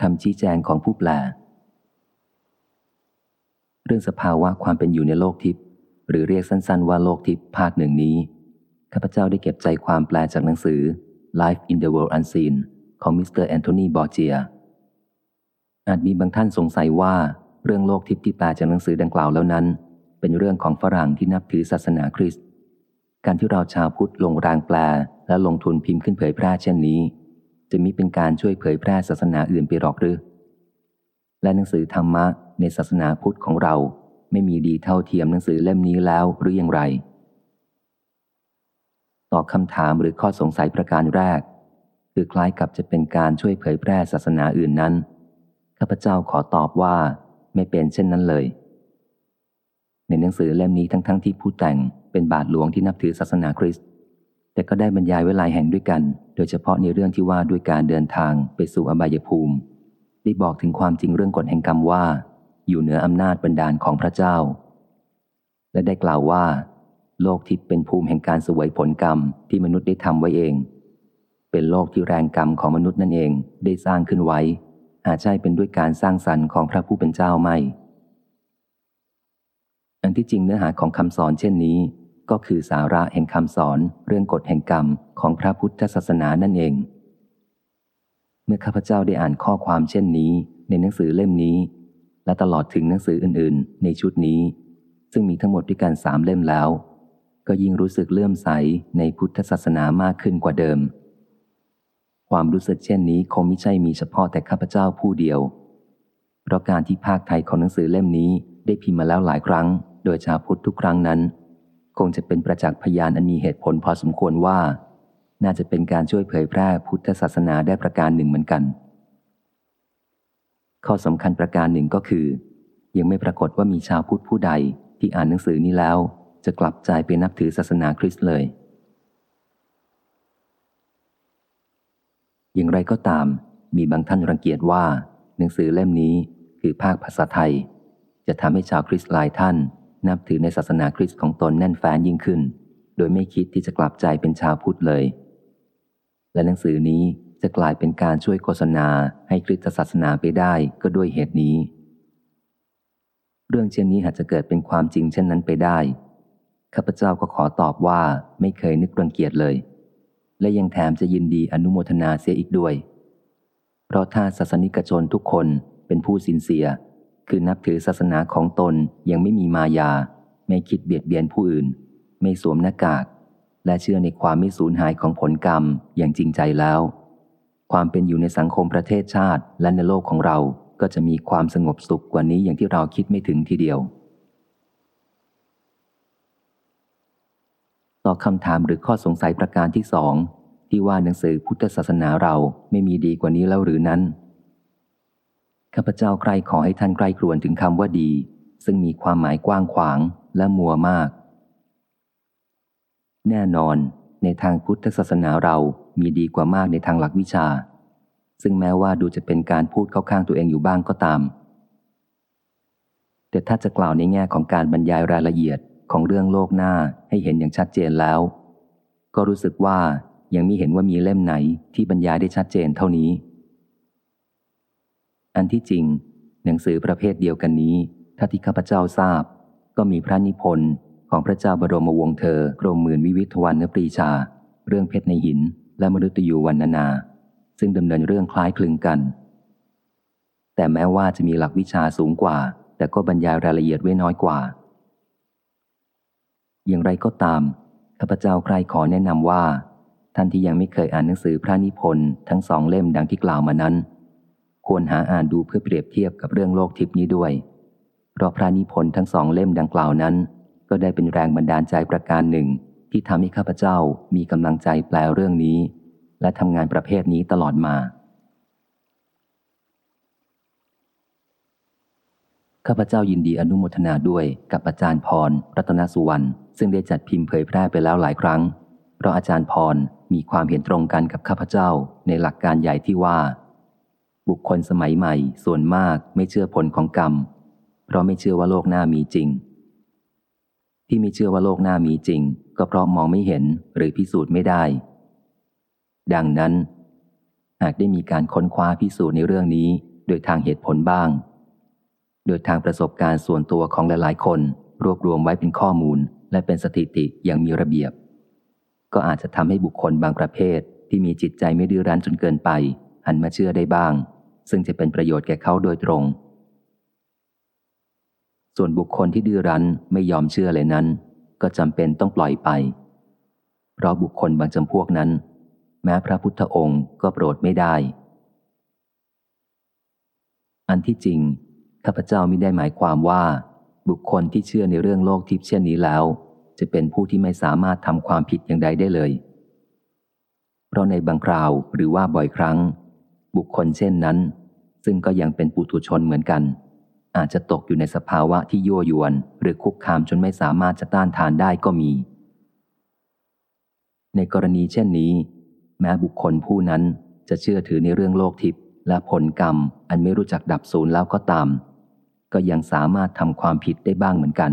คำชี้แจงของผู้แปล เรื่องสภาวะความเป็นอยู่ในโลกทิพย์หรือเรียกสั้นๆว่าโลกทิพย์ภาคหนึ่งนี้ ข้าพเจ้าได้เก็บใจความแปลจากหนังสือ Life in the World Unseen ของมิสเตอร์แอนโทนีบอร์เจีย อาจมีบางท่านสงสัยว่าเรื่องโลกทิพย์ที่แปลจากหนังสือดังกล่าวแล้วนั้น เป็นเรื่องของฝรั่งที่นับถือศาสนาคริสต์การที่เราชาวพุทธลงแรงแปลและลงทุนพิมพ์ขึ้นเผยแพร่เช่นนี้ จะมิเป็นการช่วยเผยแพร่ศาสนาอื่นไปหรอกหรือ และหนังสือธรรมะในศาสนาพุทธของเราไม่มีดีเท่าเทียมหนังสือเล่มนี้แล้วหรืออย่างไร ตอบคำถามหรือข้อสงสัยประการแรก คือคล้ายกับจะเป็นการช่วยเผยแพร่ศาสนาอื่นนั้น ข้าพเจ้าขอตอบว่าไม่เป็นเช่นนั้นเลย ในหนังสือเล่มนี้ทั้งๆทที่ผู้แต่งเป็นบาทหลวงที่นับถือศาสนาคริสต์ แต่ก็ได้บรรยายไว้หลายแห่งด้วยกัน โดยเฉพาะในเรื่องที่ว่าด้วยการเดินทางไปสู่อบายภูมิ ได้บอกถึงความจริงเรื่องกฎแห่งกรรมว่า อยู่เหนืออำนาจบันดาลของพระเจ้า และได้กล่าวว่า โลกทิพย์เป็นภูมิแห่งการสวยผลกรรมที่มนุษย์ได้ทำไว้เอง เป็นโลกที่แรงกรรมของมนุษย์นั่นเองได้สร้างขึ้นไว้ อาจใช่เป็นด้วยการสร้างสรรค์ของพระผู้เป็นเจ้าไม่ อันที่จริงเนื้อหาของคำสอนเช่นนี้ ก็คือสาระแห่งคำสอนเรื่องกฎแห่งกรรมของพระพุทธศาสนานั่นเอง เมื่อข้าพเจ้าได้อ่านข้อความเช่นนี้ ในหนังสือเล่มนี้ และตลอดถึงหนังสืออื่น ๆ ในชุดนี้ ซึ่งมีทั้งหมดด้วยกันสามเล่มแล้ว ก็ยิ่งรู้สึกเลื่อมใสในพุทธศาสนามากขึ้นกว่าเดิม ความรู้สึกเช่นนี้คงไม่ใช่มีเฉพาะแต่ข้าพเจ้าผู้เดียว เพราะการที่ภาคไทยของหนังสือเล่มนี้ได้พิมพ์มาแล้วหลายครั้ง โดยชาวพุทธทุกครั้งนั้น คงจะเป็นประจักษ์พยานอันมีเหตุผลพอสมควรว่า น่าจะเป็นการช่วยเผยแพร่พุทธศาสนาได้ประการหนึ่งเหมือนกัน ข้อสำคัญประการหนึ่งก็คือ ยังไม่ปรากฏว่ามีชาวพุทธผู้ใดที่อ่านหนังสือนี้แล้ว จะกลับใจไปนับถือศาสนาคริสต์เลย อย่างไรก็ตาม มีบางท่านรังเกียจว่า หนังสือเล่มนี้คือภาคภาษาไทย จะทำให้ชาวคริสต์หลายท่าน นับถือในศาสนาคริสต์ของตนแน่นแฟ้นยิ่งขึ้น โดยไม่คิดที่จะกลับใจเป็นชาวพุทธเลย และหนังสือนี้จะกลายเป็นการช่วยโฆษณาให้คริสตศาสนาไปได้ก็ด้วยเหตุนี้ เรื่องเช่นนี้อาจจะเกิดเป็นความจริงเช่นนั้นไปได้ข้าพเจ้าก็ขอตอบว่าไม่เคยนึกรังเกียจเลย และยังแถมจะยินดีอนุโมทนาเสียอีกด้วย เพราะถ้าศาสนิกชนทุกคนเป็นผู้สินเสีย คือนับถือศาสนาของตนยังไม่มีมายา ไม่คิดเบียดเบียนผู้อื่น ไม่สวมหน้ากาก และเชื่อในความไม่สูญหายของผลกรรมอย่างจริงใจแล้ว ความเป็นอยู่ในสังคมประเทศชาติและในโลกของเราก็จะมีความสงบสุขกว่านี้อย่างที่เราคิดไม่ถึงทีเดียว ต่อคำถามหรือข้อสงสัยประการที่สองที่ว่าหนังสือพุทธศาสนาเราไม่มีดีกว่านี้แล้วหรือนั้น ข้าพเจ้าใครขอให้ท่านใกล้ครวนถึงคำว่าดี ซึ่งมีความหมายกว้างขวางและมัวมาก แน่นอน ในทางพุทธศาสนาเรามีดีกว่ามากในทางหลักวิชา ซึ่งแม้ว่าดูจะเป็นการพูดเข้าข้างตัวเองอยู่บ้างก็ตาม แต่ถ้าจะกล่าวในแง่ของการบรรยายรายละเอียดของเรื่องโลกหน้าให้เห็นอย่างชัดเจนแล้ว ก็รู้สึกว่ายังมีเห็นว่ามีเล่มไหนที่บรรยายได้ชัดเจนเท่านี้ อันที่จริง หนังสือประเภทเดียวกันนี้ถ้าที่ข้าพเจ้าทราบ ก็มีพระนิพนธ์ของพระเจ้าบรมวงศ์เธอกรมหมื่นวิวิทวันนปรีชา เรื่องเพชรในหิน และมฤตยูวรรณนา ซึ่งดำเนินเรื่องคล้ายคลึงกัน แต่แม้ว่าจะมีหลักวิชาสูงกว่า แต่ก็บรรยายรายละเอียดไว้น้อยกว่า อย่างไรก็ตามข้าพเจ้าใครขอแนะนำว่า ท่านที่ยังไม่เคยอ่านหนังสือพระนิพนธ์ทั้งสองเล่มดังที่กล่าวมานั้น ควรหาอ่านดูเพื่อเปรียบเทียบกับเรื่องโลกทิพนี้ด้วย เพราะพระนิพนธ์ทั้งสองเล่มดังกล่าวนั้น ก็ได้เป็นแรงบันดาลใจประการหนึ่ง ที่ทำให้ข้าพเจ้ามีกำลังใจแปลเรื่องนี้ และทำงานประเภทนี้ตลอดมาข้าพเจ้ายินดีอนุโมทนาด้วยกับอาจารย์พร รัตนสุวรรณซึ่งได้จัดพิมพ์เผยแพร่ไปแล้วหลายครั้ง เพราะอาจารย์พรมีความเห็นตรงกันกับข้าพเจ้าในหลักการใหญ่ที่ว่า บุคคลสมัยใหม่ส่วนมากไม่เชื่อผลของกรรม เพราะไม่เชื่อว่าโลกหน้ามีจริง ที่ไม่เชื่อว่าโลกหน้ามีจริง ก็เพราะมองไม่เห็นหรือพิสูจน์ไม่ได้ ดังนั้น หากได้มีการค้นคว้าพิสูจน์ในเรื่องนี้ โดยทางเหตุผลบ้าง โดยทางประสบการณ์ส่วนตัวของหลายๆ คน รวบรวมไว้เป็นข้อมูล และเป็นสถิติอย่างมีระเบียบ ก็อาจจะทำให้บุคคลบางประเภทที่มีจิตใจไม่ดื้อรั้นจนเกินไปหันมาเชื่อได้บ้าง ซึ่งจะเป็นประโยชน์แก่เขาโดยตรง ส่วนบุคคลที่ดื้อรั้นไม่ยอมเชื่อเลยนั้น ก็จำเป็นต้องปล่อยไป เพราะบุคคลบางจำพวกนั้น แม้พระพุทธองค์ก็โปรดไม่ได้ อันที่จริงข้าพเจ้าไมิได้หมายความว่า บุคคลที่เชื่อในเรื่องโลกทิพย์เช่นนี้แล้ว จะเป็นผู้ที่ไม่สามารถทำความผิดอย่างใดได้เลย เพราะในบางคราวหรือว่าบ่อยครั้ง บุคคลเช่นนั้น ซึ่งก็ยังเป็นปุถุชนเหมือนกัน อาจจะตกอยู่ในสภาวะที่ยั่วยวน หรือคุกคามจนไม่สามารถจะต้านทานได้ก็มี ในกรณีเช่นนี้ แม้บุคคลผู้นั้นจะเชื่อถือในเรื่องโลกทิพย์และผลกรรม อันไม่รู้จักดับศูนย์แล้วก็ตาม ก็ยังสามารถทำความผิดได้บ้างเหมือนกัน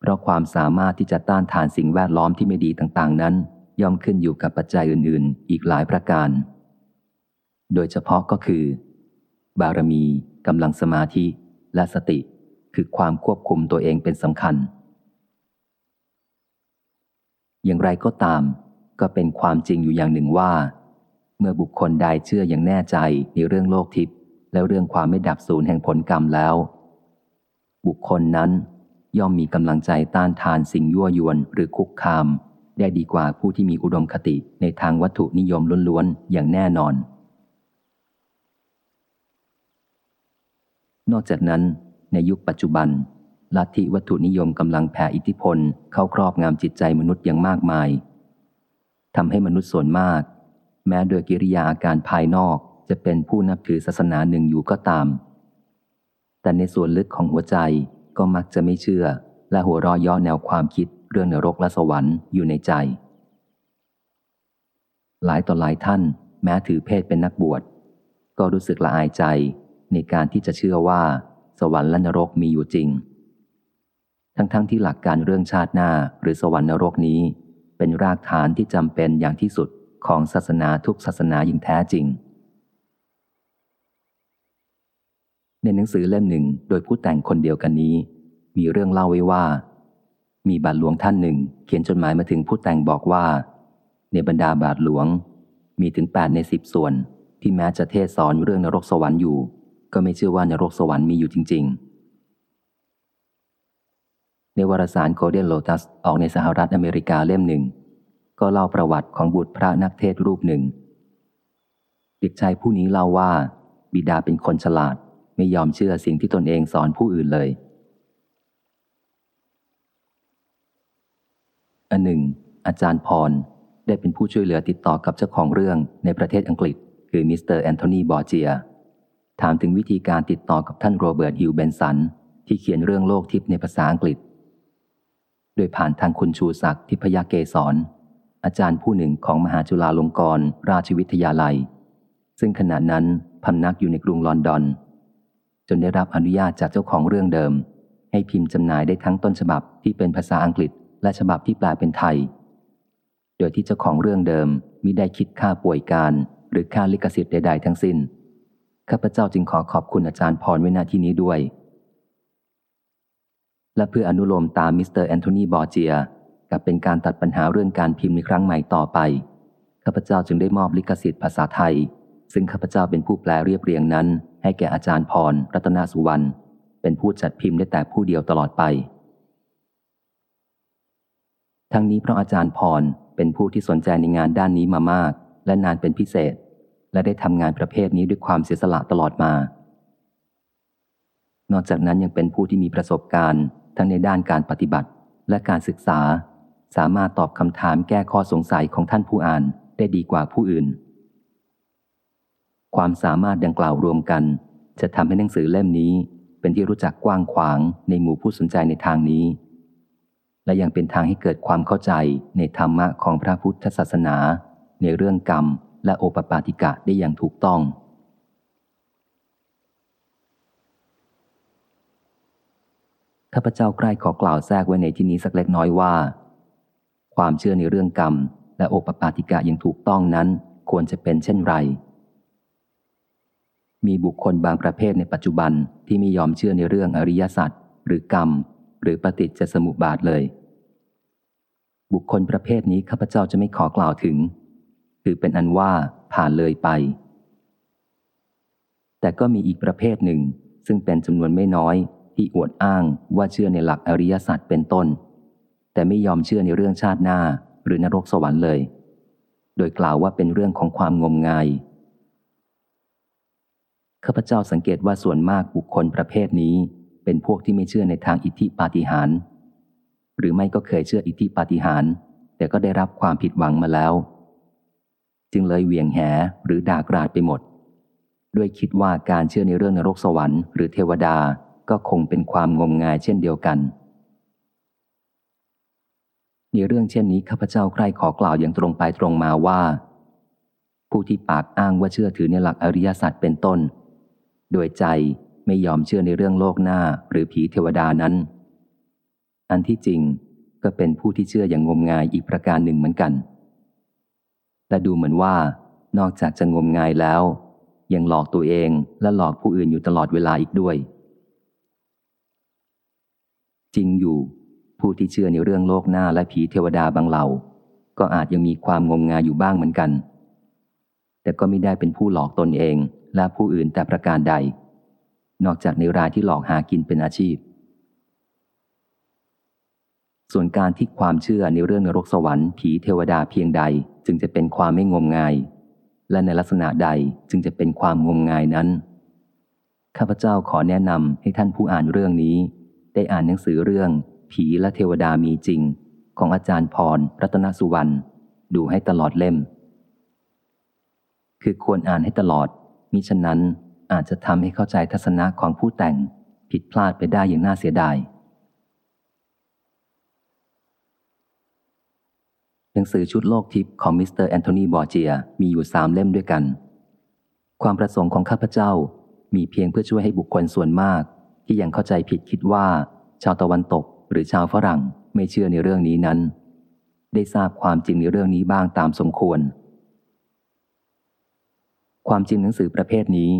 เพราะความสามารถที่จะต้านทานสิ่งแวดล้อมที่ไม่ดีต่างๆ นั้น ย่อมขึ้นอยู่กับปัจจัยอื่น ๆ อีกหลายประการ โดยเฉพาะก็คือ บารมีกำลังสมาธิและสติ คือความควบคุมตัวเองเป็นสำคัญ อย่างไรก็ตาม ก็เป็นความจริงอยู่อย่างหนึ่งว่า เมื่อบุคคลใดเชื่ออย่างแน่ใจในเรื่องโลกทิพย์และเรื่องความไม่ดับสูญแห่งผลกรรมแล้ว บุคคลนั้นย่อมมีกำลังใจต้านทานสิ่งยั่วยวนหรือคุกคาม ได้ดีกว่าผู้ที่มีอุดมคติในทางวัตถุนิยมล้วนๆอย่างแน่นอน นอกจากนั้น ในยุคปัจจุบัน ลัทธิวัตถุนิยมกำลังแผ่อิทธิพลเข้าครอบงำจิตใจมนุษย์อย่างมากมายทำให้มนุษย์ส่วนมาก แม้โดยกิริยาอาการภายนอกจะเป็นผู้นับถือศาสนาหนึ่งอยู่ก็ตาม แต่ในส่วนลึกของหัวใจก็มักจะไม่เชื่อ และหัวรอย่อแนวความคิดเรื่องนรกและสวรรค์อยู่ในใจ หลายต่อหลายท่าน แม้ถือเพศเป็นนักบวช ก็รู้สึกละอายใจ ในการที่จะเชื่อว่า สวรรค์และนรกมีอยู่จริง ทั้งๆทที่หลักการเรื่องชาติหน้าหรือสวรรค์นรกนี้ เป็นรากฐานที่จำเป็นอย่างที่สุดของศาสนาทุกศาสนาอย่างแท้จริง ในหนังสือเล่มหนึ่งโดยผู้แต่งคนเดียวกันนี้ มีเรื่องเล่าไว้ว่า มีบาทหลวงท่านหนึ่ง เขียนจดหมายมาถึงผู้แต่งบอกว่า ในบรรดาบาทหลวงมีถึงแปดในสิบส่วน ที่แม้จะเทศสอนเรื่องนรกสวรรค์อยู่ ก็ไม่เชื่อว่านรกสวรรค์มีอยู่จริง ๆ ในวารสารโกลเด้นโลตัสออกในสหรัฐอเมริกาเล่มหนึ่ง ก็เล่าประวัติของบุตรพระนักเทศรูปหนึ่ง เด็กชายผู้นี้เล่าว่า บิดาเป็นคนฉลาดไม่ยอมเชื่อสิ่งที่ตนเองสอนผู้อื่นเลยอันหนึ่ง อาจารย์พรได้เป็นผู้ช่วยเหลือติดต่อกับเจ้าของเรื่องในประเทศอังกฤษ คือมิสเตอร์แอนโทนีบอร์เจีย ถามถึงวิธีการติดต่อกับท่านโรเบิร์ตฮิวเบนสัน ที่เขียนเรื่องโลกทิพย์ในภาษาอังกฤษ โดยผ่านทางคุณชูศักดิ์ทิพยเกศรอาจารย์ผู้หนึ่งของมหาจุฬาลงกรณราชวิทยาลัย ซึ่งขณะนั้นพำนักอยู่ในกรุงลอนดอน จนได้รับอนุญาตจากเจ้าของเรื่องเดิม ให้พิมพ์จำหน่ายได้ทั้งต้นฉบับที่เป็นภาษาอังกฤษ และฉบับที่แปลเป็นไทย โดยที่เจ้าของเรื่องเดิมมิได้คิดค่าป่วยการ หรือค่าลิขสิทธิ์ใด ๆ ทั้งสิ้น ข้าพเจ้าจึงขอขอบคุณอาจารย์พรไว้หน้าที่นี้ด้วย และเพื่ออนุโลมตามมิสเตอร์แอนโทนีบอร์เจียกับเป็นการตัดปัญหาเรื่องการพิมพ์ในครั้งใหม่ต่อไป ข้าพเจ้าจึงได้มอบลิขสิทธิ์ภาษาไทย ซึ่งข้าพเจ้าเป็นผู้แปลเรียบเรียงนั้น ให้แก่อาจารย์พร รัตนสุวรรณ เป็นผู้จัดพิมพ์ได้แต่ผู้เดียวตลอดไป ทั้งนี้เพราะอาจารย์พรเป็นผู้ที่สนใจในงานด้านนี้มามาก และนานเป็นพิเศษ และได้ทำงานประเภทนี้ด้วยความเสียสละตลอดมา นอกจากนั้นยังเป็นผู้ที่มีประสบการณ์ ทั้งในด้านการปฏิบัติและการศึกษา สามารถตอบคำถามแก้ข้อสงสัยของท่านผู้อ่านได้ดีกว่าผู้อื่น ความสามารถดังกล่าวรวมกัน จะทำให้หนังสือเล่มนี้ เป็นที่รู้จักกว้างขวางในหมู่ผู้สนใจในทางนี้ และยังเป็นทางให้เกิดความเข้าใจในธรรมะของพระพุทธศาสนา ในเรื่องกรรม และโอปปาติกะได้อย่างถูกต้อง ข้าพเจ้าใกล้ขอกล่าวแทรกไว้ในที่นี้สักเล็กน้อยว่า ความเชื่อในเรื่องกรรม และโอปปาติกะอย่างถูกต้องนั้นควรจะเป็นเช่นไร มีบุคคลบางประเภทในปัจจุบันที่ไม่ยอมเชื่อในเรื่องอริยสัจหรือกรรม หรือปฏิจจสมุปบาทเลย บุคคลประเภทนี้ข้าพเจ้าจะไม่ขอกล่าวถึง คือเป็นอันว่าผ่านเลยไป แต่ก็มีอีกประเภทหนึ่ง ซึ่งเป็นจำนวนไม่น้อยที่อวดอ้างว่าเชื่อในหลักอริยสัจเป็นต้น แต่ไม่ยอมเชื่อในเรื่องชาติหน้าหรือนรกสวรรค์เลย โดยกล่าวว่าเป็นเรื่องของความงมงายข้าพเจ้าสังเกตว่าส่วนมากบุคคลประเภทนี้ เป็นพวกที่ไม่เชื่อในทางอิทธิปาฏิหาริย์หรือไม่ก็เคยเชื่ออิทธิปาฏิหาริย์แต่ก็ได้รับความผิดหวังมาแล้ว จึงเลยเหวี่ยงแหหรือด่ากราดไปหมด ด้วยคิดว่าการเชื่อในเรื่องนรกสวรรค์หรือเทวดาก็คงเป็นความงมงายเช่นเดียวกันในเรื่องเช่นนี้ข้าพเจ้าใคร่ขอกล่าวอย่างตรงไปตรงมาว่า ผู้ที่ปากอ้างว่าเชื่อถือในหลักอริยสัจเป็นต้น โดยใจไม่ยอมเชื่อในเรื่องโลกหน้าหรือผีเทวดานั้น อันที่จริงก็เป็นผู้ที่เชื่ออย่างงมงายอีกประการหนึ่งเหมือนกัน และดูเหมือนว่า นอกจากจะงมงายแล้ว ยังหลอกตัวเองและหลอกผู้อื่นอยู่ตลอดเวลาอีกด้วย จริงอยู่ ผู้ที่เชื่อในเรื่องโลกหน้าและผีเทวดาบางเหล่า ก็อาจยังมีความงมงายอยู่บ้างเหมือนกัน แต่ก็ไม่ได้เป็นผู้หลอกตนเองและผู้อื่นแต่ประการใด นอกจากในรายที่หลอกหากินเป็นอาชีพ ส่วนการที่ความเชื่อในเรื่องนรกสวรรค์ผีเทวดาเพียงใดจึงจะเป็นความไม่งมงาย และในลักษณะใดจึงจะเป็นความงมงายนั้น ข้าพเจ้าขอแนะนำให้ท่านผู้อ่านเรื่องนี้ ได้อ่านหนังสือเรื่อง ผีและเทวดามีจริง ของอาจารย์พรรัตนสุวรรณดูให้ตลอดเล่ม คือควรอ่านให้ตลอด มิฉะนั้นอาจจะทำให้เข้าใจทัศนะของผู้แต่งผิดพลาดไปได้อย่างน่าเสียดาย หนังสือชุดโลกทิพย์ของมิสเตอร์แอนโทนีบอร์เจียมีอยู่สามเล่มด้วยกัน ความประสงค์ของข้าพเจ้ามีเพียงเพื่อช่วยให้บุคคลส่วนมาก ที่ยังเข้าใจผิดคิดว่า ชาวตะวันตกหรือชาวฝรั่งไม่เชื่อในเรื่องนี้นั้น ได้ทราบความจริงในเรื่องนี้บ้างตามสมควร ความจริงหนังสือประเภทนี้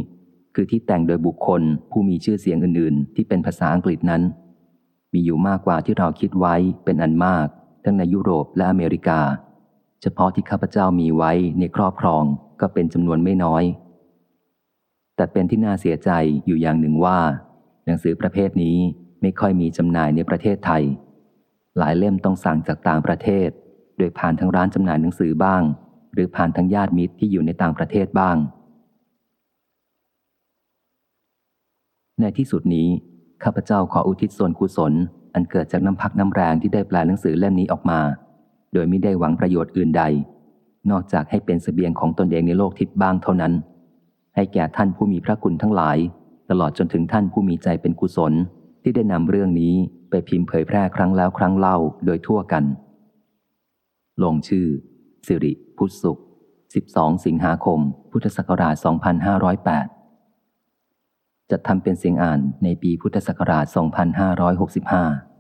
คือที่แต่งโดยบุคคลผู้มีชื่อเสียงอื่น ๆ ที่เป็นภาษาอังกฤษนั้น มีอยู่มากกว่าที่เราคิดไว้เป็นอันมาก ทั้งในยุโรปและอเมริกา เฉพาะที่ข้าพเจ้ามีไว้ในครอบครองก็เป็นจำนวนไม่น้อย แต่เป็นที่น่าเสียใจอยู่อย่างหนึ่งว่า หนังสือประเภทนี้ไม่ค่อยมีจำหน่ายในประเทศไทย หลายเล่มต้องสั่งจากต่างประเทศ โดยผ่านทางร้านจำหน่ายหนังสือบ้าง หรือผ่านทางญาติมิตรที่อยู่ในต่างประเทศบ้าง ในที่สุดนี้ข้าพเจ้าขออุทิศส่วนกุศล อันเกิดจากน้ำพักน้ำแรงที่ได้แปลหนังสือเล่มนี้ออกมา โดยไม่ได้หวังประโยชน์อื่นใด นอกจากให้เป็นสเสบียงของตนเองในโลกทิพย์บ้างเท่านั้น ให้แก่ท่านผู้มีพระคุณทั้งหลาย ตลอดจนถึงท่านผู้มีใจเป็นกุศล ที่ได้นำเรื่องนี้ไปพิมพ์เผยแพร่ครั้งแล้วครั้งเล่าโดยทั่วกัน ลงชื่อ สิริ พุทธสุข 12 สิงหาคม พุทธศักราช 2508 จะทำเป็นเสียงอ่านในปีพุทธศักราช 2565